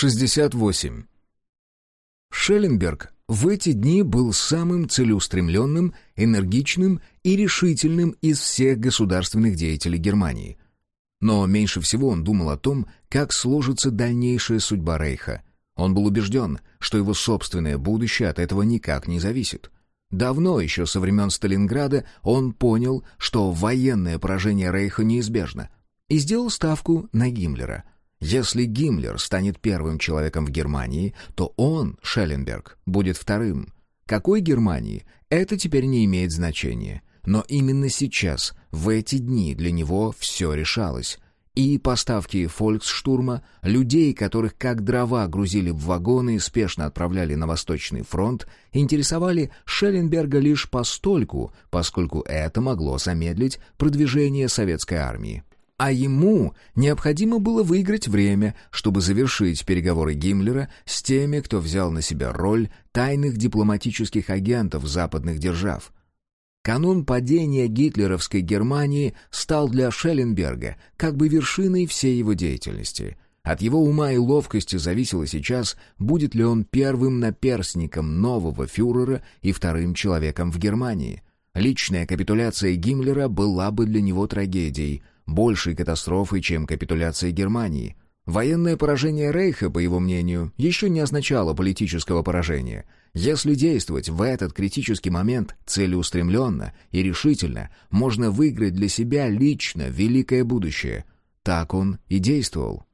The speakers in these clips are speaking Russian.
68. Шелленберг в эти дни был самым целеустремленным, энергичным и решительным из всех государственных деятелей Германии. Но меньше всего он думал о том, как сложится дальнейшая судьба Рейха. Он был убежден, что его собственное будущее от этого никак не зависит. Давно, еще со времен Сталинграда, он понял, что военное поражение Рейха неизбежно, и сделал ставку на Гиммлера — если Гиммлер станет первым человеком в Германии, то он, Шелленберг, будет вторым. Какой Германии? Это теперь не имеет значения. Но именно сейчас, в эти дни, для него все решалось. И поставки «Фольксштурма», людей, которых как дрова грузили в вагоны и спешно отправляли на Восточный фронт, интересовали Шелленберга лишь постольку, поскольку это могло замедлить продвижение советской армии. А ему необходимо было выиграть время, чтобы завершить переговоры Гиммлера с теми, кто взял на себя роль тайных дипломатических агентов западных держав. Канун падения гитлеровской Германии стал для Шелленберга как бы вершиной всей его деятельности. От его ума и ловкости зависело сейчас, будет ли он первым наперсником нового фюрера и вторым человеком в Германии. Личная капитуляция Гиммлера была бы для него трагедией – большей катастрофой, чем капитуляция Германии. Военное поражение Рейха, по его мнению, еще не означало политического поражения. Если действовать в этот критический момент целеустремленно и решительно, можно выиграть для себя лично великое будущее. Так он и действовал.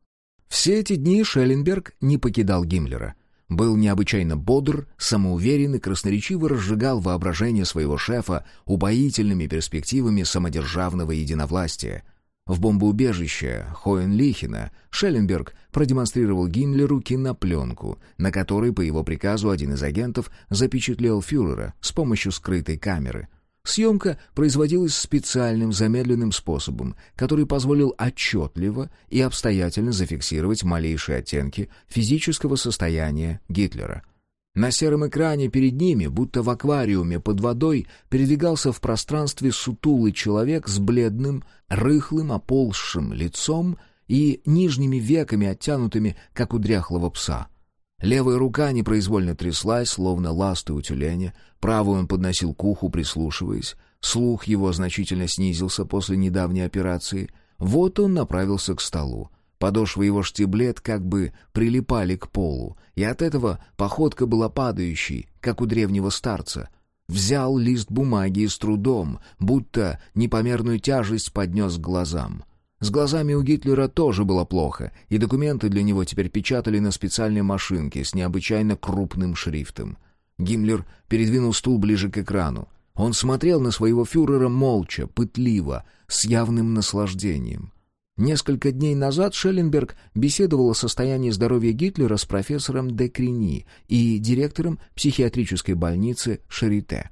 Все эти дни Шелленберг не покидал Гиммлера. Был необычайно бодр, самоуверен и красноречиво разжигал воображение своего шефа упоительными перспективами самодержавного единовластия — в бомбоубежище Хоенлихена Шелленберг продемонстрировал Гиммлеру кинопленку, на которой по его приказу один из агентов запечатлел фюрера с помощью скрытой камеры. Съемка производилась специальным замедленным способом, который позволил отчетливо и обстоятельно зафиксировать малейшие оттенки физического состояния Гитлера — на сером экране перед ними, будто в аквариуме под водой, передвигался в пространстве сутулый человек с бледным, рыхлым, оползшим лицом и нижними веками, оттянутыми, как у дряхлого пса. Левая рука непроизвольно тряслась, словно ласты у тюленя, правую он подносил к уху, прислушиваясь. Слух его значительно снизился после недавней операции. Вот он направился к столу. Подошвы его штиблет как бы прилипали к полу, и от этого походка была падающей, как у древнего старца. Взял лист бумаги и с трудом, будто непомерную тяжесть поднес к глазам. С глазами у Гитлера тоже было плохо, и документы для него теперь печатали на специальной машинке с необычайно крупным шрифтом. Гиммлер передвинул стул ближе к экрану. Он смотрел на своего фюрера молча, пытливо, с явным наслаждением. Несколько дней назад Шелленберг беседовал о состоянии здоровья Гитлера с профессором Декрини и директором психиатрической больницы Шарите.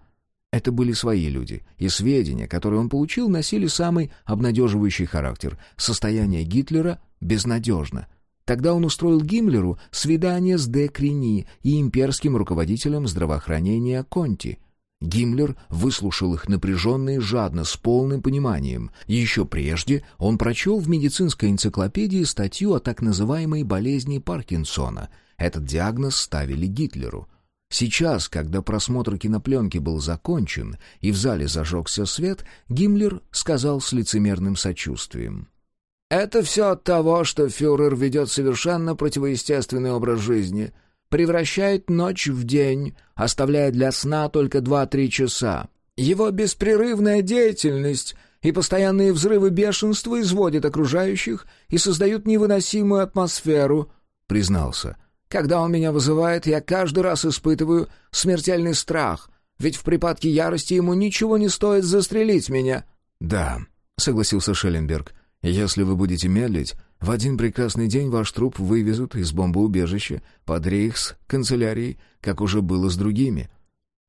Это были свои люди, и сведения, которые он получил, носили самый обнадеживающий характер. Состояние Гитлера безнадежно. Тогда он устроил Гиммлеру свидание с Декрини и имперским руководителем здравоохранения Конти — Гиммлер выслушал их напряженно и жадно, с полным пониманием. Еще прежде он прочел в медицинской энциклопедии статью о так называемой болезни Паркинсона. Этот диагноз ставили Гитлеру. Сейчас, когда просмотр кинопленки был закончен и в зале зажегся свет, Гиммлер сказал с лицемерным сочувствием. «Это все от того, что фюрер ведет совершенно противоестественный образ жизни превращает ночь в день, оставляя для сна только два-три часа. Его беспрерывная деятельность и постоянные взрывы бешенства изводят окружающих и создают невыносимую атмосферу, признался. Когда он меня вызывает, я каждый раз испытываю смертельный страх, ведь в припадке ярости ему ничего не стоит застрелить меня. Да, согласился Шелленберг. Если вы будете медлить, в один прекрасный день ваш труп вывезут из бомбоубежища под рейхс канцелярией, как уже было с другими.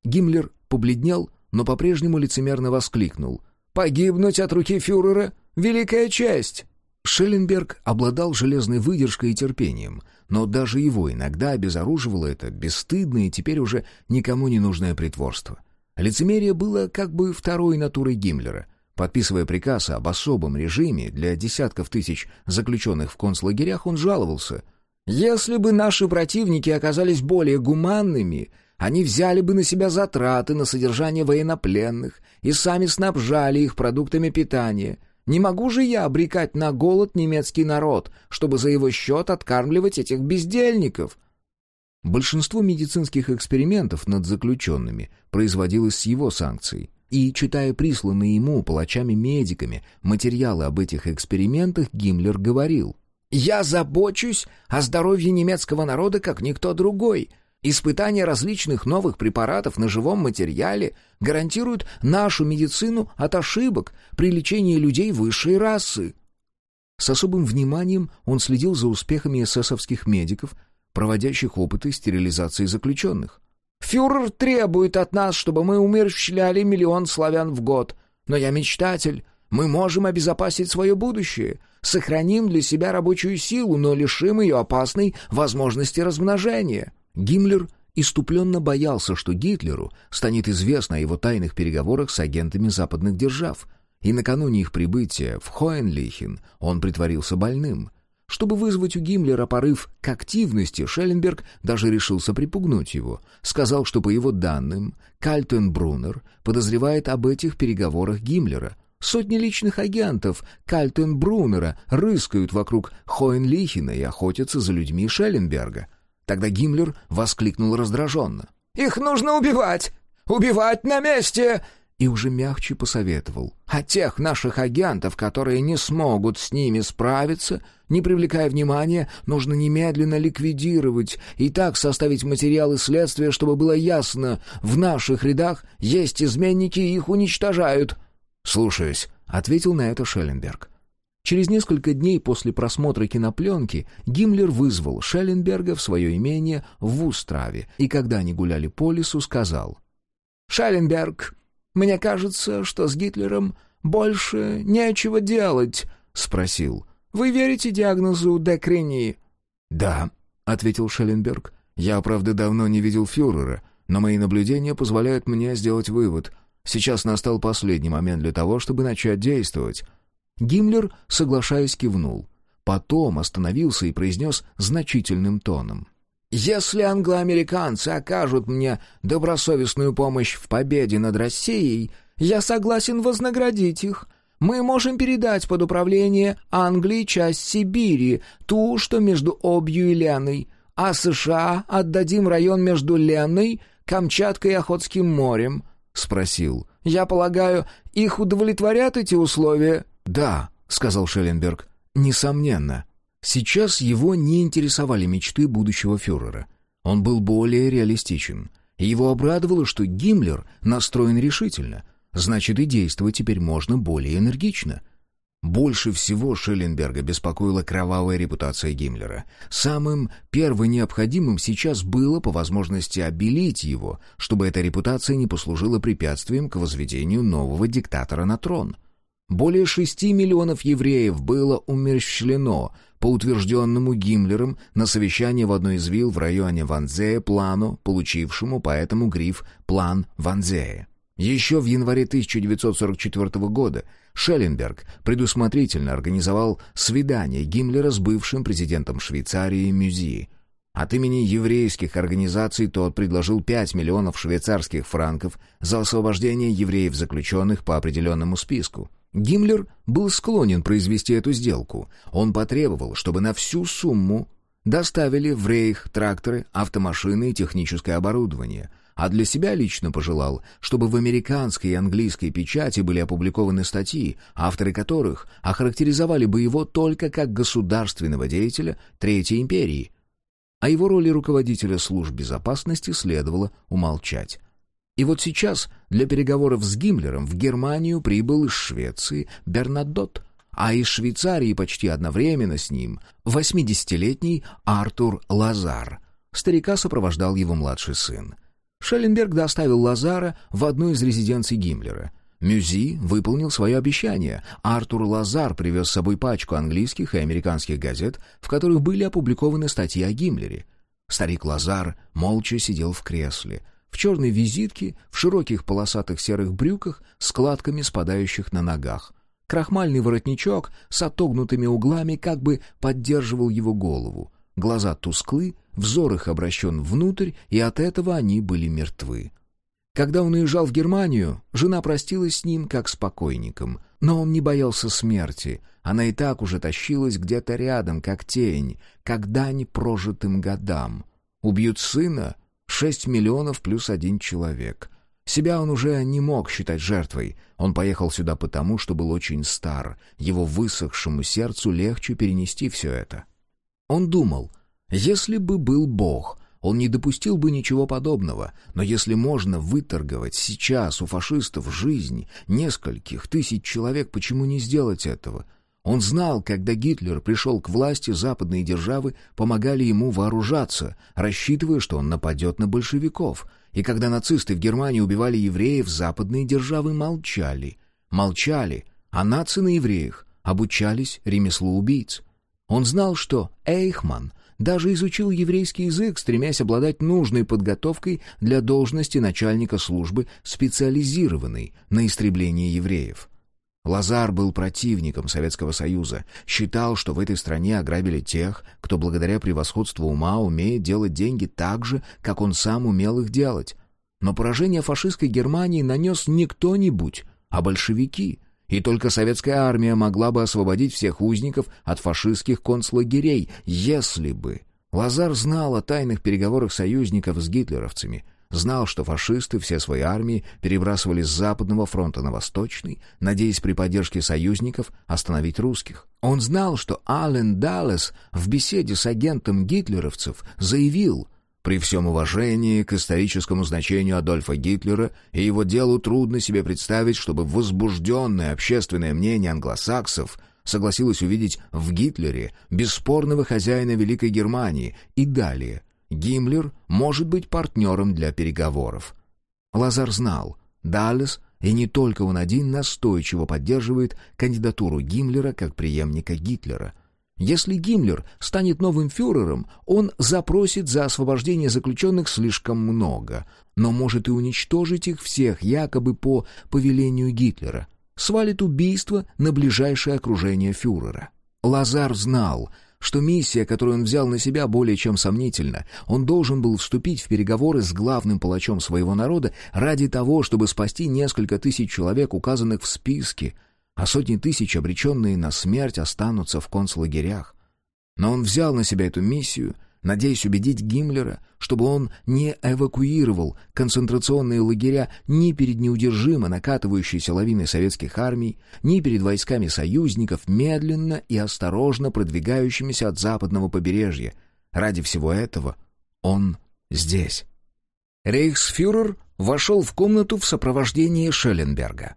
Гиммлер побледнел, но по-прежнему лицемерно воскликнул. «Погибнуть от руки фюрера — великая честь!» Шелленберг обладал железной выдержкой и терпением, но даже его иногда обезоруживало это бесстыдное и теперь уже никому не нужное притворство. Лицемерие было как бы второй натурой Гиммлера — Подписывая приказ об особом режиме для десятков тысяч заключенных в концлагерях, он жаловался. Если бы наши противники оказались более гуманными, они взяли бы на себя затраты на содержание военнопленных и сами снабжали их продуктами питания. Не могу же я обрекать на голод немецкий народ, чтобы за его счет откармливать этих бездельников. Большинство медицинских экспериментов над заключенными производилось с его санкцией. И, читая присланные ему палачами-медиками материалы об этих экспериментах, Гиммлер говорил «Я забочусь о здоровье немецкого народа, как никто другой. Испытания различных новых препаратов на живом материале гарантируют нашу медицину от ошибок при лечении людей высшей расы». С особым вниманием он следил за успехами эсэсовских медиков, проводящих опыты стерилизации заключенных. «Фюрер требует от нас, чтобы мы умерщвляли миллион славян в год. Но я мечтатель. Мы можем обезопасить свое будущее. Сохраним для себя рабочую силу, но лишим ее опасной возможности размножения». Гиммлер иступленно боялся, что Гитлеру станет известно о его тайных переговорах с агентами западных держав, и накануне их прибытия в Хоенлихен он притворился больным. Чтобы вызвать у Гиммлера порыв к активности, Шелленберг даже решился припугнуть его. Сказал, что по его данным Кальтенбруннер подозревает об этих переговорах Гиммлера. Сотни личных агентов Кальтенбруннера рыскают вокруг Хоенлихена и охотятся за людьми Шелленберга. Тогда Гиммлер воскликнул раздраженно. «Их нужно убивать! Убивать на месте!» И уже мягче посоветовал. «А тех наших агентов, которые не смогут с ними справиться, не привлекая внимания, нужно немедленно ликвидировать и так составить материалы следствия, чтобы было ясно, в наших рядах есть изменники и их уничтожают». «Слушаюсь», — ответил на это Шелленберг. Через несколько дней после просмотра кинопленки Гиммлер вызвал Шелленберга в свое имение в Вустраве и, когда они гуляли по лесу, сказал «Шелленберг, мне кажется, что с Гитлером больше нечего делать», — спросил. «Вы верите диагнозу Декрени?» «Да», — ответил Шелленберг. «Я, правда, давно не видел фюрера, но мои наблюдения позволяют мне сделать вывод. Сейчас настал последний момент для того, чтобы начать действовать». Гиммлер, соглашаясь, кивнул. Потом остановился и произнес значительным тоном. «Если англоамериканцы окажут мне добросовестную помощь в победе над Россией, я согласен вознаградить их. Мы можем передать под управление Англии часть Сибири, ту, что между Обью и Леной, а США отдадим район между Леной, Камчаткой и Охотским морем», — спросил. «Я полагаю, их удовлетворят эти условия?» «Да», — сказал Шелленберг, — «несомненно». Сейчас его не интересовали мечты будущего фюрера. Он был более реалистичен. Его обрадовало, что Гиммлер настроен решительно. Значит, и действовать теперь можно более энергично. Больше всего Шелленберга беспокоила кровавая репутация Гиммлера. Самым первым необходимым сейчас было по возможности обелить его, чтобы эта репутация не послужила препятствием к возведению нового диктатора на трон. Более шести миллионов евреев было умерщвлено по утвержденному Гиммлером на совещании в одной из вилл в районе Ванзея плану, получившему поэтому гриф «План Ванзея». Еще в январе 1944 года Шелленберг предусмотрительно организовал свидание Гиммлера с бывшим президентом Швейцарии Мюзи. От имени еврейских организаций тот предложил 5 миллионов швейцарских франков за освобождение евреев-заключенных по определенному списку. Гиммлер был склонен произвести эту сделку. Он потребовал, чтобы на всю сумму доставили в рейх тракторы, автомашины и техническое оборудование, а для себя лично пожелал, чтобы в американской и английской печати были опубликованы статьи, авторы которых охарактеризовали бы его только как государственного деятеля Третьей империи. О его роли руководителя служб безопасности следовало умолчать. И вот сейчас для переговоров с Гиммлером в Германию прибыл из Швеции Бернадот, а из Швейцарии почти одновременно с ним 80-летний Артур Лазар. Старика сопровождал его младший сын. Шелленберг доставил Лазара в одну из резиденций Гиммлера. Мюзи выполнил свое обещание. Артур Лазар привез с собой пачку английских и американских газет, в которых были опубликованы статьи о Гиммлере. Старик Лазар молча сидел в кресле — в черной визитке, в широких полосатых серых брюках, складками спадающих на ногах. Крахмальный воротничок с отогнутыми углами как бы поддерживал его голову. глаза тусклы, взор их обращен внутрь, и от этого они были мертвы. Когда он уезжал в Германию, жена простилась с ним как с покойником, но он не боялся смерти, она и так уже тащилась где-то рядом, как тень, как дань прожитым годам. Убьют сына — шесть миллионов плюс один человек. Себя он уже не мог считать жертвой. Он поехал сюда потому, что был очень стар. Его высохшему сердцу легче перенести все это. Он думал, если бы был Бог, он не допустил бы ничего подобного, но если можно выторговать сейчас у фашистов жизнь нескольких тысяч человек, почему не сделать этого? Он знал, когда Гитлер пришел к власти, западные державы помогали ему вооружаться, рассчитывая, что он нападет на большевиков — и когда нацисты в Германии убивали евреев, западные державы молчали. Молчали, а нации на евреях обучались ремеслу убийц. Он знал, что Эйхман даже изучил еврейский язык, стремясь обладать нужной подготовкой для должности начальника службы, специализированной на истреблении евреев. Лазар был противником Советского Союза, считал, что в этой стране ограбили тех, кто благодаря превосходству ума умеет делать деньги так же, как он сам умел их делать. Но поражение фашистской Германии нанес не кто-нибудь, а большевики, и только советская армия могла бы освободить всех узников от фашистских концлагерей, если бы... Лазар знал о тайных переговорах союзников с гитлеровцами — Знал, что фашисты все свои армии перебрасывали с Западного фронта на Восточный, надеясь при поддержке союзников остановить русских. Он знал, что Аллен Даллес в беседе с агентом гитлеровцев заявил, при всем уважении к историческому значению Адольфа Гитлера и его делу трудно себе представить, чтобы возбужденное общественное мнение англосаксов согласилось увидеть в Гитлере бесспорного хозяина Великой Германии и далее – Гиммлер может быть партнером для переговоров. Лазар знал, Даллес, и не только он один, настойчиво поддерживает кандидатуру Гиммлера как преемника Гитлера. Если Гиммлер станет новым фюрером, он запросит за освобождение заключенных слишком много, но может и уничтожить их всех якобы по повелению Гитлера, свалит убийство на ближайшее окружение фюрера. Лазар знал, что миссия, которую он взял на себя, более чем сомнительна. Он должен был вступить в переговоры с главным палачом своего народа ради того, чтобы спасти несколько тысяч человек, указанных в списке, а сотни тысяч, обреченные на смерть, останутся в концлагерях. Но он взял на себя эту миссию надеясь убедить Гиммлера, чтобы он не эвакуировал концентрационные лагеря ни перед неудержимо накатывающейся лавиной советских армий, ни перед войсками союзников, медленно и осторожно продвигающимися от западного побережья. Ради всего этого он здесь. Рейхсфюрер вошел в комнату в сопровождении Шелленберга.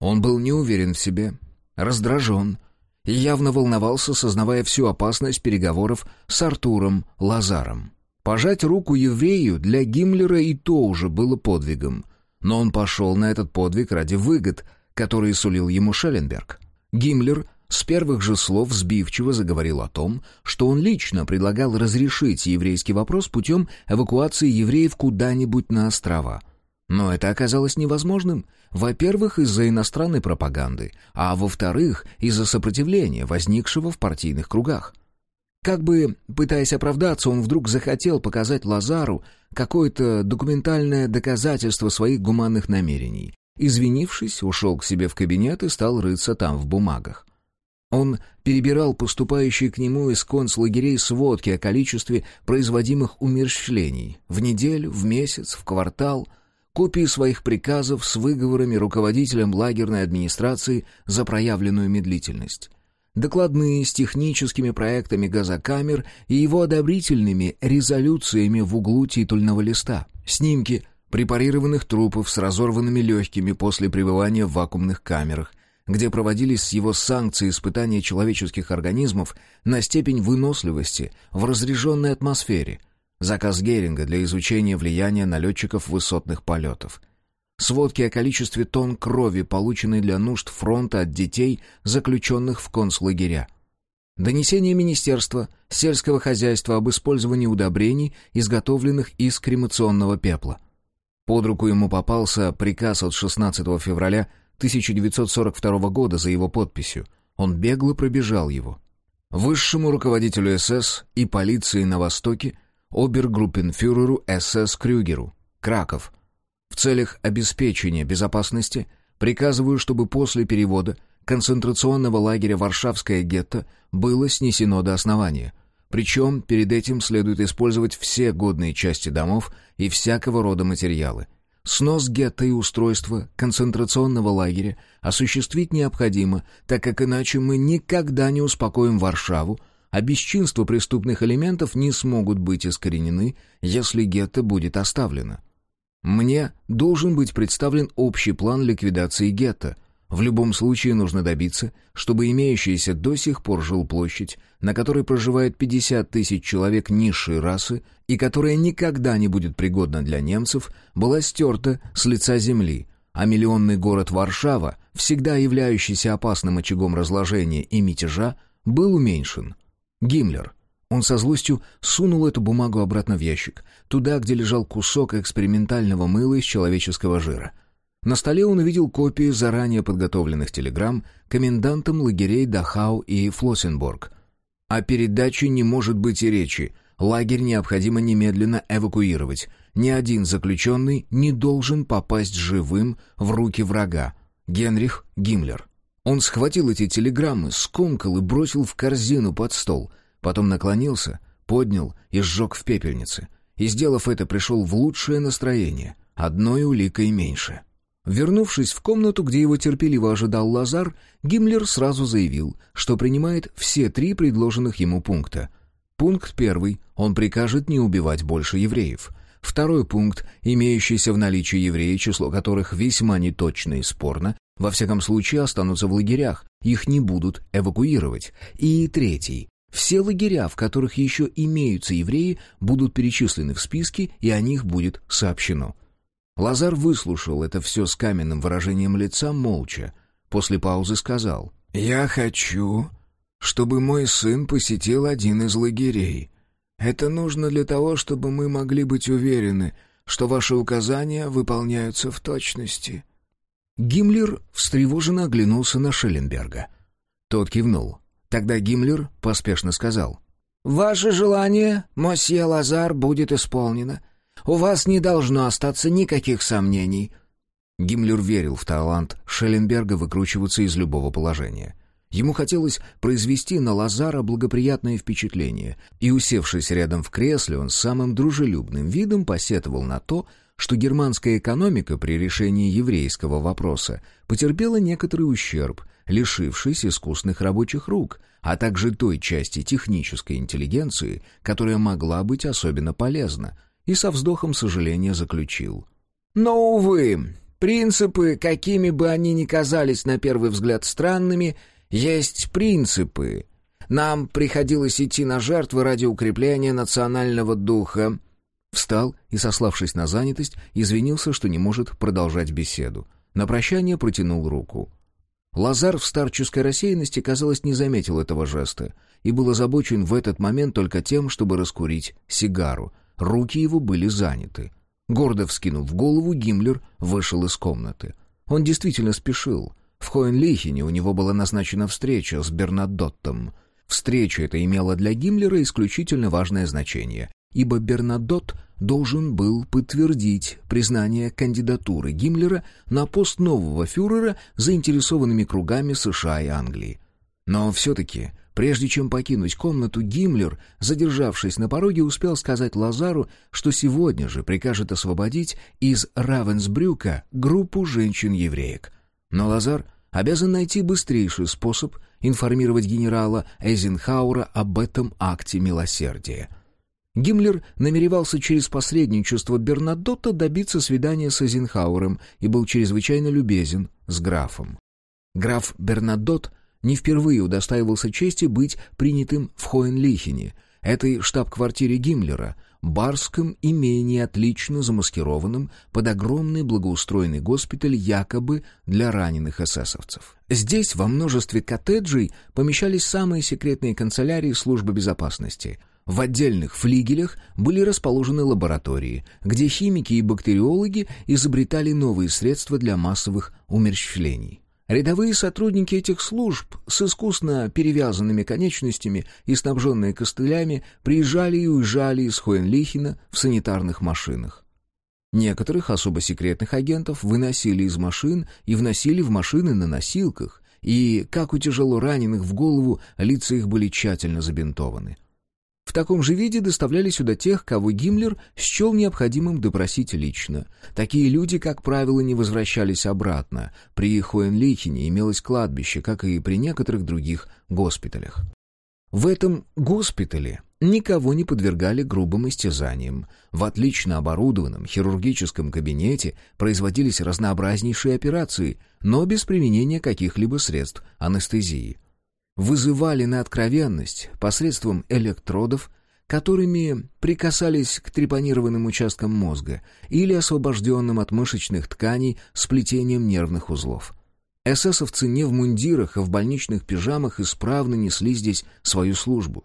Он был не уверен в себе, раздражен, и явно волновался, сознавая всю опасность переговоров с Артуром Лазаром. Пожать руку еврею для Гиммлера и то уже было подвигом, но он пошел на этот подвиг ради выгод, которые сулил ему Шелленберг. Гиммлер с первых же слов сбивчиво заговорил о том, что он лично предлагал разрешить еврейский вопрос путем эвакуации евреев куда-нибудь на острова — но это оказалось невозможным. Во-первых, из-за иностранной пропаганды, а во-вторых, из-за сопротивления, возникшего в партийных кругах. Как бы, пытаясь оправдаться, он вдруг захотел показать Лазару какое-то документальное доказательство своих гуманных намерений. Извинившись, ушел к себе в кабинет и стал рыться там в бумагах. Он перебирал поступающие к нему из концлагерей сводки о количестве производимых умерщвлений в неделю, в месяц, в квартал — копии своих приказов с выговорами руководителям лагерной администрации за проявленную медлительность, докладные с техническими проектами газокамер и его одобрительными резолюциями в углу титульного листа, снимки препарированных трупов с разорванными легкими после пребывания в вакуумных камерах, где проводились с его санкций испытания человеческих организмов на степень выносливости в разряженной атмосфере – Заказ Геринга для изучения влияния налетчиков высотных полетов. Сводки о количестве тонн крови, полученной для нужд фронта от детей, заключенных в концлагеря. Донесение Министерства сельского хозяйства об использовании удобрений, изготовленных из кремационного пепла. Под руку ему попался приказ от 16 февраля 1942 года за его подписью. Он бегло пробежал его. Высшему руководителю СС и полиции на Востоке, обергруппенфюреру СС Крюгеру, Краков. В целях обеспечения безопасности приказываю, чтобы после перевода концентрационного лагеря Варшавское гетто было снесено до основания. Причем перед этим следует использовать все годные части домов и всякого рода материалы. Снос гетто и устройство концентрационного лагеря осуществить необходимо, так как иначе мы никогда не успокоим Варшаву, а бесчинства преступных элементов не смогут быть искоренены, если гетто будет оставлено. Мне должен быть представлен общий план ликвидации гетто, в любом случае нужно добиться, чтобы имеющаяся до сих пор жилплощадь, на которой проживает 50 тысяч человек низшей расы и которая никогда не будет пригодна для немцев, была стерта с лица земли, а миллионный город Варшава, всегда являющийся опасным очагом разложения и мятежа, был уменьшен. Гиммлер. Он со злостью сунул эту бумагу обратно в ящик, туда, где лежал кусок экспериментального мыла из человеческого жира — на столе он увидел копии заранее подготовленных телеграмм комендантам лагерей Дахау и Флоссенборг. О передаче не может быть и речи. Лагерь необходимо немедленно эвакуировать. Ни один заключенный не должен попасть живым в руки врага. Генрих Гиммлер. Он схватил эти телеграммы, скомкал и бросил в корзину под стол. Потом наклонился, поднял и сжег в пепельнице. И, сделав это, пришел в лучшее настроение. Одной уликой меньше. Вернувшись в комнату, где его терпеливо ожидал Лазар, Гиммлер сразу заявил, что принимает все три предложенных ему пункта. Пункт первый — он прикажет не убивать больше евреев. Второй пункт, имеющийся в наличии евреи, число которых весьма неточно и спорно, во всяком случае останутся в лагерях, их не будут эвакуировать. И третий — все лагеря, в которых еще имеются евреи, будут перечислены в списке, и о них будет сообщено. Лазар выслушал это все с каменным выражением лица, молча. После паузы сказал. «Я хочу, чтобы мой сын посетил один из лагерей. Это нужно для того, чтобы мы могли быть уверены, что ваши указания выполняются в точности». Гиммлер встревоженно оглянулся на Шелленберга. Тот кивнул. Тогда Гиммлер поспешно сказал. «Ваше желание, мосье Лазар, будет исполнено. У вас не должно остаться никаких сомнений». Гиммлер верил в талант Шелленберга выкручиваться из любого положения. Ему хотелось произвести на Лазара благоприятное впечатление, и, усевшись рядом в кресле, он самым дружелюбным видом посетовал на то, что германская экономика при решении еврейского вопроса потерпела некоторый ущерб, лишившись искусных рабочих рук, а также той части технической интеллигенции, которая могла быть особенно полезна, и со вздохом сожаления заключил. «Но, увы, принципы, какими бы они ни казались на первый взгляд странными, есть принципы. Нам приходилось идти на жертвы ради укрепления национального духа». Встал и, сославшись на занятость, извинился, что не может продолжать беседу. На прощание протянул руку. Лазар в старческой рассеянности, казалось, не заметил этого жеста и был озабочен в этот момент только тем, чтобы раскурить сигару — Руки его были заняты. Гордо вскинув голову, Гиммлер вышел из комнаты. Он действительно спешил. В Хоенлихене у него была назначена встреча с Бернадоттом. Встреча эта имела для Гиммлера исключительно важное значение, ибо Бернадотт должен был подтвердить признание кандидатуры Гиммлера на пост нового фюрера заинтересованными кругами США и Англии. Но все-таки Прежде чем покинуть комнату, Гиммлер, задержавшись на пороге, успел сказать Лазару, что сегодня же прикажет освободить из Равенсбрюка группу женщин-евреек. Но Лазар обязан найти быстрейший способ информировать генерала Эйзенхаура об этом акте милосердия. Гиммлер намеревался через посредничество Бернадотта добиться свидания с Эйзенхауэром и был чрезвычайно любезен с графом. Граф Бернадотт не впервые удостаивался чести быть принятым в Хоенлихене, этой штаб-квартире Гиммлера, барском имении, отлично замаскированном под огромный благоустроенный госпиталь якобы для раненых эсэсовцев. Здесь во множестве коттеджей помещались самые секретные канцелярии службы безопасности. В отдельных флигелях были расположены лаборатории, где химики и бактериологи изобретали новые средства для массовых умерщвлений. Рядовые сотрудники этих служб с искусно перевязанными конечностями и снабженные костылями приезжали и уезжали из Хоенлихена в санитарных машинах. Некоторых особо секретных агентов выносили из машин и вносили в машины на носилках, и, как у тяжело раненых в голову, лица их были тщательно забинтованы. В таком же виде доставляли сюда тех, кого Гиммлер счел необходимым допросить лично. Такие люди, как правило, не возвращались обратно. При Хоенлихене имелось кладбище, как и при некоторых других госпиталях. В этом госпитале никого не подвергали грубым истязаниям. В отлично оборудованном хирургическом кабинете производились разнообразнейшие операции, но без применения каких-либо средств анестезии вызывали на откровенность посредством электродов, которыми прикасались к трепанированным участкам мозга или освобожденным от мышечных тканей сплетением нервных узлов. Эсэсовцы не в мундирах, а в больничных пижамах исправно несли здесь свою службу.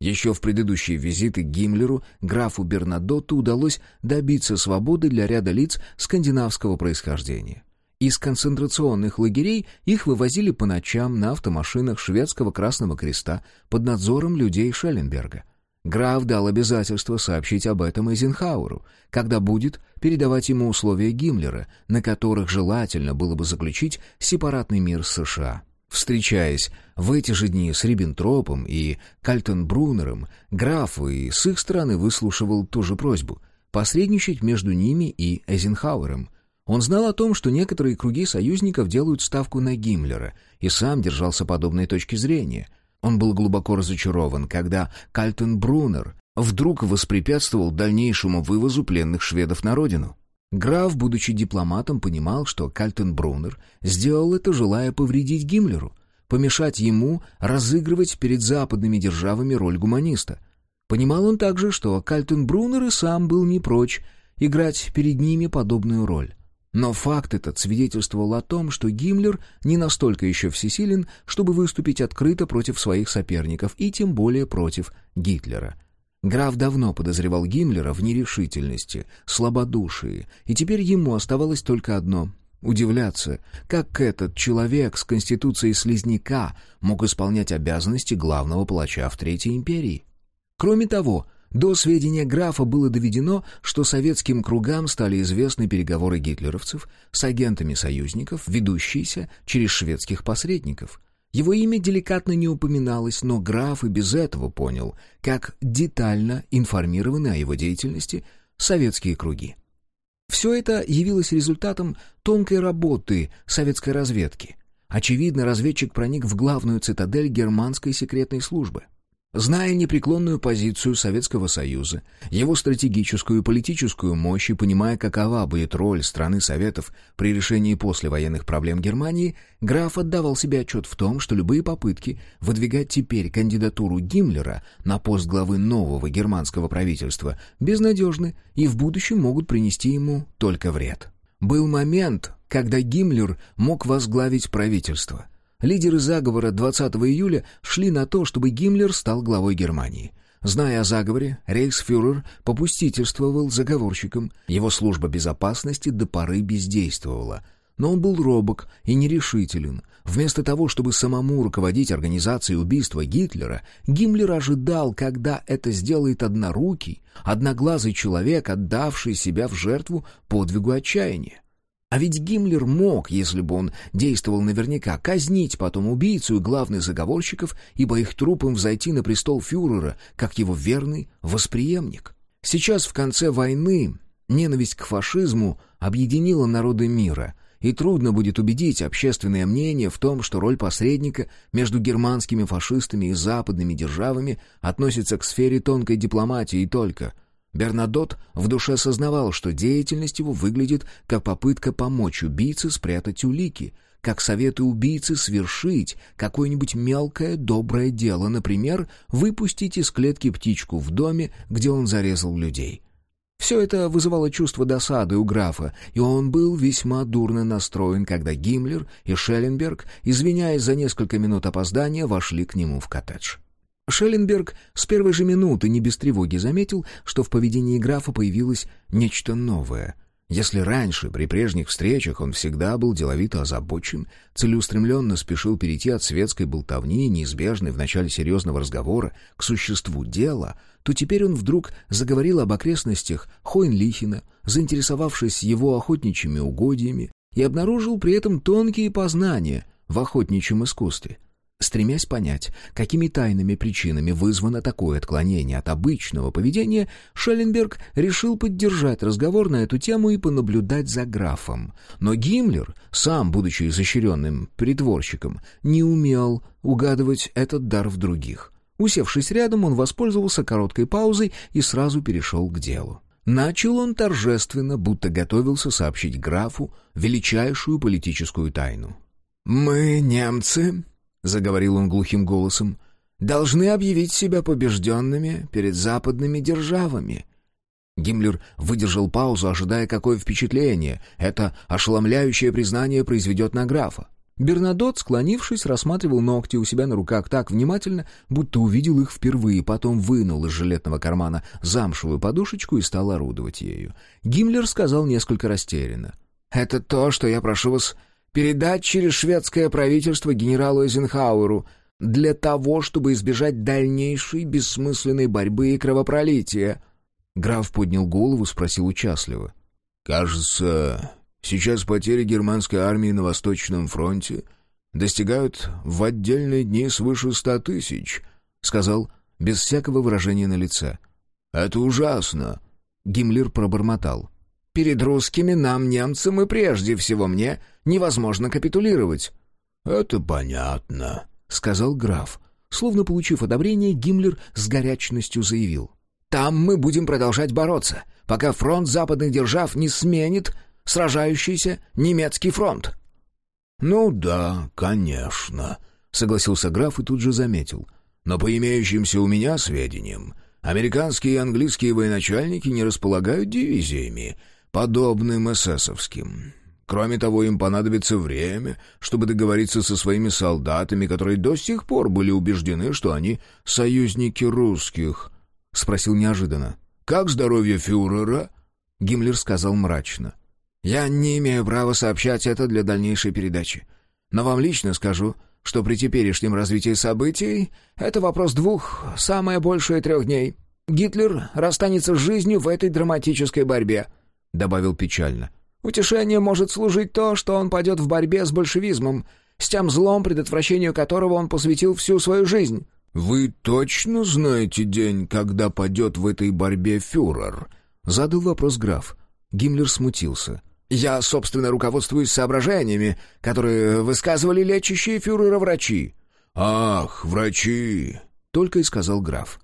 Еще в предыдущие визиты Гиммлеру графу Бернадотту удалось добиться свободы для ряда лиц скандинавского происхождения. Из концентрационных лагерей их вывозили по ночам на автомашинах шведского Красного Креста под надзором людей Шелленберга. Граф дал обязательство сообщить об этом Эйзенхауэру, когда будет передавать ему условия Гиммлера, на которых желательно было бы заключить сепаратный мир с США. Встречаясь в эти же дни с Риббентропом и Кальтенбрунером, граф и с их стороны выслушивал ту же просьбу — посредничать между ними и Эйзенхауэром — он знал о том, что некоторые круги союзников делают ставку на Гиммлера, и сам держался подобной точки зрения. Он был глубоко разочарован, когда Кальтенбрунер вдруг воспрепятствовал дальнейшему вывозу пленных шведов на родину. Граф, будучи дипломатом, понимал, что Кальтенбрунер сделал это, желая повредить Гиммлеру, помешать ему разыгрывать перед западными державами роль гуманиста. Понимал он также, что Кальтенбрунер и сам был не прочь играть перед ними подобную роль. Но факт этот свидетельствовал о том, что Гиммлер не настолько еще всесилен, чтобы выступить открыто против своих соперников и тем более против Гитлера. Граф давно подозревал Гиммлера в нерешительности, слабодушии, и теперь ему оставалось только одно — удивляться, как этот человек с конституцией слизняка мог исполнять обязанности главного палача в Третьей империи. Кроме того, до сведения графа было доведено, что советским кругам стали известны переговоры гитлеровцев с агентами союзников, ведущиеся через шведских посредников. Его имя деликатно не упоминалось, но граф и без этого понял, как детально информированы о его деятельности советские круги. Все это явилось результатом тонкой работы советской разведки. Очевидно, разведчик проник в главную цитадель германской секретной службы. Зная непреклонную позицию Советского Союза, его стратегическую и политическую мощь и понимая, какова будет роль страны Советов при решении послевоенных проблем Германии, граф отдавал себе отчет в том, что любые попытки выдвигать теперь кандидатуру Гиммлера на пост главы нового германского правительства безнадежны и в будущем могут принести ему только вред. Был момент, когда Гиммлер мог возглавить правительство. Лидеры заговора 20 июля шли на то, чтобы Гиммлер стал главой Германии. Зная о заговоре, рейхсфюрер попустительствовал заговорщикам, его служба безопасности до поры бездействовала. Но он был робок и нерешителен. Вместо того, чтобы самому руководить организацией убийства Гитлера, Гиммлер ожидал, когда это сделает однорукий, одноглазый человек, отдавший себя в жертву подвигу отчаяния. А ведь Гиммлер мог, если бы он действовал наверняка, казнить потом убийцу и главных заговорщиков и по их трупам взойти на престол фюрера, как его верный восприемник. Сейчас, в конце войны, ненависть к фашизму объединила народы мира, и трудно будет убедить общественное мнение в том, что роль посредника между германскими фашистами и западными державами относится к сфере тонкой дипломатии только – Бернадот в душе сознавал, что деятельность его выглядит как попытка помочь убийце спрятать улики, как советы убийцы свершить какое-нибудь мелкое доброе дело, например, выпустить из клетки птичку в доме, где он зарезал людей. Все это вызывало чувство досады у графа, и он был весьма дурно настроен, когда Гиммлер и Шелленберг, извиняясь за несколько минут опоздания, вошли к нему в коттедж. Шелленберг с первой же минуты не без тревоги заметил, что в поведении графа появилось нечто новое. Если раньше, при прежних встречах, он всегда был деловито озабочен, целеустремленно спешил перейти от светской болтовни, неизбежной в начале серьезного разговора, к существу дела, то теперь он вдруг заговорил об окрестностях Хойнлихена, заинтересовавшись его охотничьими угодьями, и обнаружил при этом тонкие познания в охотничьем искусстве — Стремясь понять, какими тайными причинами вызвано такое отклонение от обычного поведения, Шелленберг решил поддержать разговор на эту тему и понаблюдать за графом. Но Гиммлер, сам будучи изощренным притворщиком, не умел угадывать этот дар в других. Усевшись рядом, он воспользовался короткой паузой и сразу перешел к делу. Начал он торжественно, будто готовился сообщить графу величайшую политическую тайну. «Мы, немцы, — заговорил он глухим голосом, — «должны объявить себя побежденными перед западными державами». Гиммлер выдержал паузу, ожидая, какое впечатление это ошеломляющее признание произведет на графа. Бернадот, склонившись, рассматривал ногти у себя на руках так внимательно, будто увидел их впервые, потом вынул из жилетного кармана замшевую подушечку и стал орудовать ею. Гиммлер сказал несколько растерянно. «Это то, что я прошу вас передать через шведское правительство генералу Эйзенхауэру для того, чтобы избежать дальнейшей бессмысленной борьбы и кровопролития». Граф поднял голову, спросил участливо. «Кажется, сейчас потери германской армии на Восточном фронте достигают в отдельные дни свыше ста тысяч», — сказал без всякого выражения на лице. «Это ужасно», — Гиммлер пробормотал. Перед русскими нам, немцам и прежде всего мне, невозможно капитулировать». «Это понятно», — сказал граф. Словно получив одобрение, Гиммлер с горячностью заявил. «Там мы будем продолжать бороться, пока фронт западных держав не сменит сражающийся немецкий фронт». «Ну да, конечно», — согласился граф и тут же заметил. «Но по имеющимся у меня сведениям, американские и английские военачальники не располагают дивизиями, подобным эсэсовским. Кроме того, им понадобится время, чтобы договориться со своими солдатами, которые до сих пор были убеждены, что они союзники русских. Спросил неожиданно. «Как здоровье фюрера?» Гиммлер сказал мрачно. «Я не имею права сообщать это для дальнейшей передачи. Но вам лично скажу, что при теперешнем развитии событий это вопрос двух, самое большее трех дней. Гитлер расстанется с жизнью в этой драматической борьбе». — добавил печально. «Утешение может служить то, что он пойдет в борьбе с большевизмом, с тем злом, предотвращению которого он посвятил всю свою жизнь». «Вы точно знаете день, когда падет в этой борьбе фюрер?» — задал вопрос граф. Гиммлер смутился. «Я, собственно, руководствуюсь соображениями, которые высказывали лечащие фюрера врачи». «Ах, врачи!» — только и сказал граф.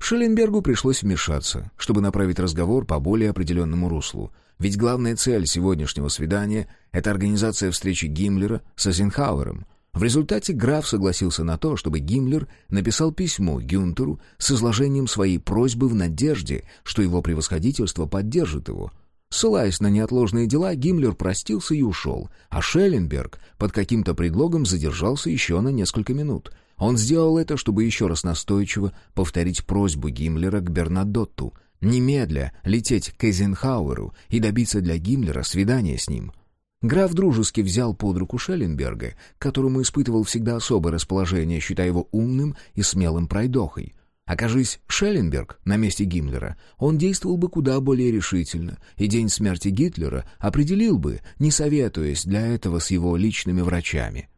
Шелленбергу пришлось вмешаться, чтобы направить разговор по более определенному руслу. Ведь главная цель сегодняшнего свидания — это организация встречи Гиммлера с Эйзенхауэром. В результате граф согласился на то, чтобы Гиммлер написал письмо Гюнтеру с изложением своей просьбы в надежде, что его превосходительство поддержит его. Ссылаясь на неотложные дела, Гиммлер простился и ушел, а Шелленберг под каким-то предлогом задержался еще на несколько минут — он сделал это, чтобы еще раз настойчиво повторить просьбу Гиммлера к Бернадотту, немедля лететь к Эйзенхауэру и добиться для Гиммлера свидания с ним. Граф дружески взял под руку Шелленберга, которому испытывал всегда особое расположение, считая его умным и смелым пройдохой. Окажись Шелленберг на месте Гиммлера, он действовал бы куда более решительно, и день смерти Гитлера определил бы, не советуясь для этого с его личными врачами.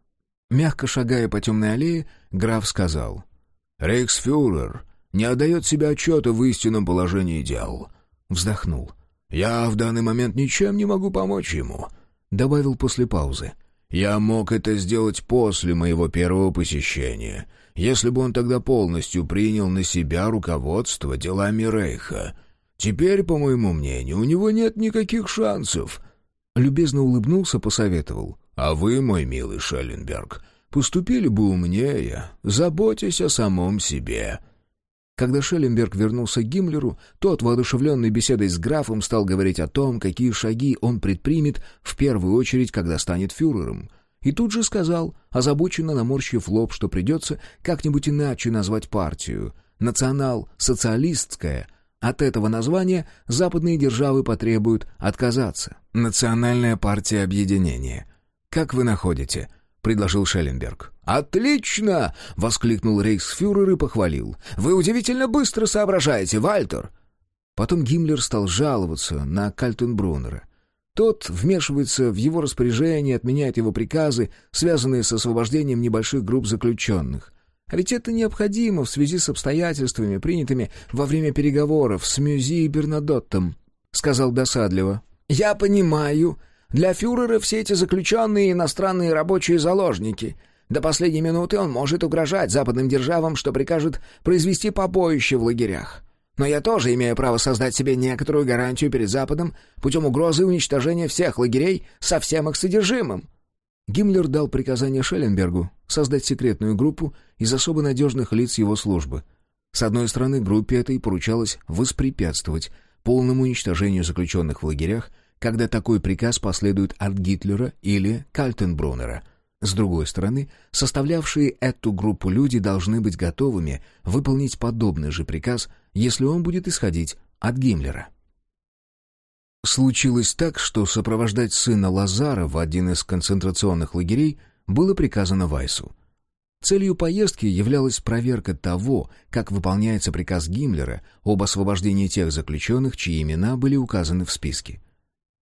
Мягко шагая по темной аллее, граф сказал, «Рейхсфюрер не отдает себе отчета в истинном положении дел». Вздохнул. «Я в данный момент ничем не могу помочь ему», — добавил после паузы. «Я мог это сделать после моего первого посещения, если бы он тогда полностью принял на себя руководство делами Рейха. Теперь, по моему мнению, у него нет никаких шансов». Любезно улыбнулся, посоветовал. А вы, мой милый Шелленберг, поступили бы умнее, заботясь о самом себе». Когда Шелленберг вернулся к Гиммлеру, тот, воодушевленный беседой с графом, стал говорить о том, какие шаги он предпримет в первую очередь, когда станет фюрером. И тут же сказал, озабоченно наморщив лоб, что придется как-нибудь иначе назвать партию. Национал-социалистская, От этого названия западные державы потребуют отказаться. Национальная партия объединения. Как вы находите? предложил Шелленберг. «Отлично!» — воскликнул рейхсфюрер и похвалил. «Вы удивительно быстро соображаете, Вальтер!» Потом Гиммлер стал жаловаться на Кальтенбруннера. Тот вмешивается в его распоряжение, отменяет его приказы, связанные с освобождением небольших групп заключенных. А ведь это необходимо в связи с обстоятельствами, принятыми во время переговоров с Мюзи и Бернадоттом, — сказал досадливо. «Я понимаю. Для фюрера все эти заключенные иностранные рабочие заложники. До последней минуты он может угрожать западным державам, что прикажет произвести побоище в лагерях. Но я тоже имею право создать себе некоторую гарантию перед Западом путем угрозы уничтожения всех лагерей со всем их содержимым». Гиммлер дал приказание Шелленбергу создать секретную группу из особо надежных лиц его службы. С одной стороны, группе этой поручалось воспрепятствовать полному уничтожению заключенных в лагерях, когда такой приказ последует от Гитлера или Кальтенбруннера — с другой стороны, составлявшие эту группу люди должны быть готовыми выполнить подобный же приказ, если он будет исходить от Гиммлера. Случилось так, что сопровождать сына Лазара в один из концентрационных лагерей было приказано Вайсу. Целью поездки являлась проверка того, как выполняется приказ Гиммлера об освобождении тех заключенных, чьи имена были указаны в списке.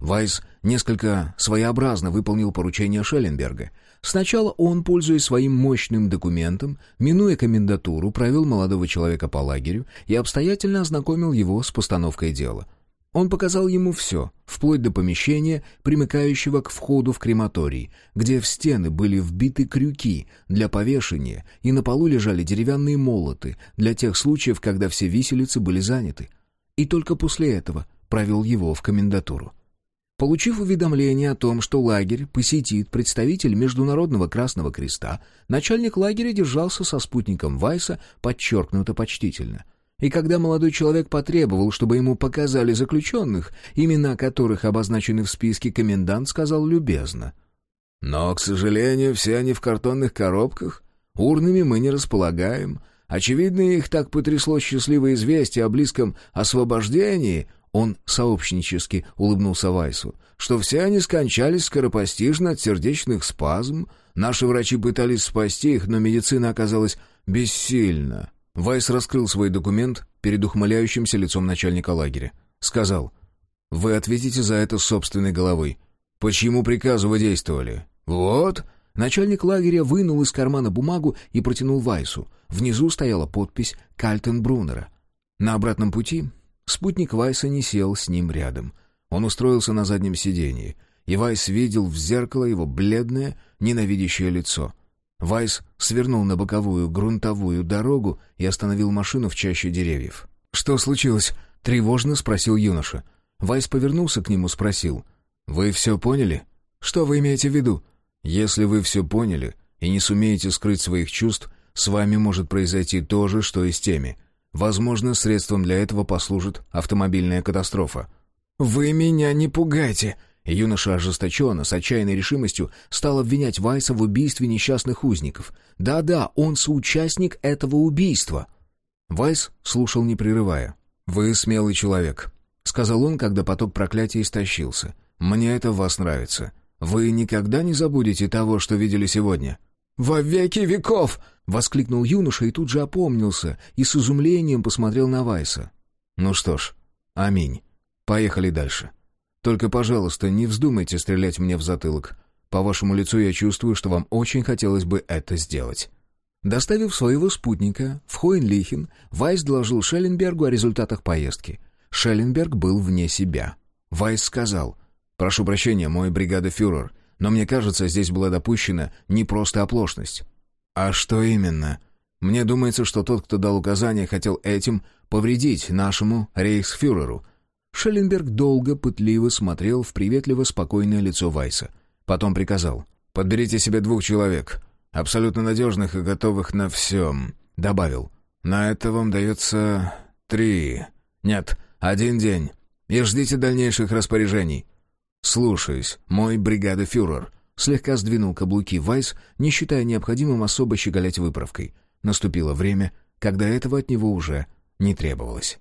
Вайс несколько своеобразно выполнил поручение Шелленберга. Сначала он, пользуясь своим мощным документом, минуя комендатуру, провел молодого человека по лагерю и обстоятельно ознакомил его с постановкой дела. Он показал ему все, вплоть до помещения, примыкающего к входу в крематорий, где в стены были вбиты крюки для повешения, и на полу лежали деревянные молоты для тех случаев, когда все виселицы были заняты. И только после этого провел его в комендатуру. Получив уведомление о том, что лагерь посетит представитель Международного Красного Креста, начальник лагеря держался со спутником Вайса подчеркнуто почтительно. И когда молодой человек потребовал, чтобы ему показали заключенных, имена которых обозначены в списке, комендант сказал любезно. «Но, к сожалению, все они в картонных коробках. Урнами мы не располагаем. Очевидно, их так потрясло счастливое известие о близком освобождении, он сообщнически улыбнулся Вайсу, что все они скончались скоропостижно от сердечных спазм. Наши врачи пытались спасти их, но медицина оказалась бессильна. Вайс раскрыл свой документ перед ухмыляющимся лицом начальника лагеря. Сказал, «Вы ответите за это собственной головой. Почему приказу вы действовали?» «Вот». Начальник лагеря вынул из кармана бумагу и протянул Вайсу. Внизу стояла подпись Кальтенбруннера. На обратном пути Спутник Вайса не сел с ним рядом. Он устроился на заднем сиденье, и Вайс видел в зеркало его бледное, ненавидящее лицо. Вайс свернул на боковую грунтовую дорогу и остановил машину в чаще деревьев. «Что случилось?» — тревожно спросил юноша. Вайс повернулся к нему, спросил. «Вы все поняли? Что вы имеете в виду? Если вы все поняли и не сумеете скрыть своих чувств, с вами может произойти то же, что и с теми. Возможно, средством для этого послужит автомобильная катастрофа. «Вы меня не пугайте!» Юноша ожесточенно, с отчаянной решимостью, стал обвинять Вайса в убийстве несчастных узников. «Да-да, он соучастник этого убийства!» Вайс слушал, не прерывая. «Вы смелый человек», — сказал он, когда поток проклятия истощился. «Мне это в вас нравится. Вы никогда не забудете того, что видели сегодня?» «Во веки веков!» — воскликнул юноша и тут же опомнился и с изумлением посмотрел на Вайса. «Ну что ж, аминь. Поехали дальше. Только, пожалуйста, не вздумайте стрелять мне в затылок. По вашему лицу я чувствую, что вам очень хотелось бы это сделать». Доставив своего спутника в Хойнлихен, Вайс доложил Шелленбергу о результатах поездки. Шелленберг был вне себя. Вайс сказал, «Прошу прощения, мой бригада фюрер, но мне кажется, здесь была допущена не просто оплошность. А что именно? Мне думается, что тот, кто дал указание, хотел этим повредить нашему рейхсфюреру. Шелленберг долго, пытливо смотрел в приветливо спокойное лицо Вайса. Потом приказал. «Подберите себе двух человек, абсолютно надежных и готовых на всем». Добавил. «На это вам дается три... Нет, один день. И ждите дальнейших распоряжений. «Слушаюсь, мой бригада-фюрер», — слегка сдвинул каблуки Вайс, не считая необходимым особо щеголять выправкой. Наступило время, когда этого от него уже не требовалось.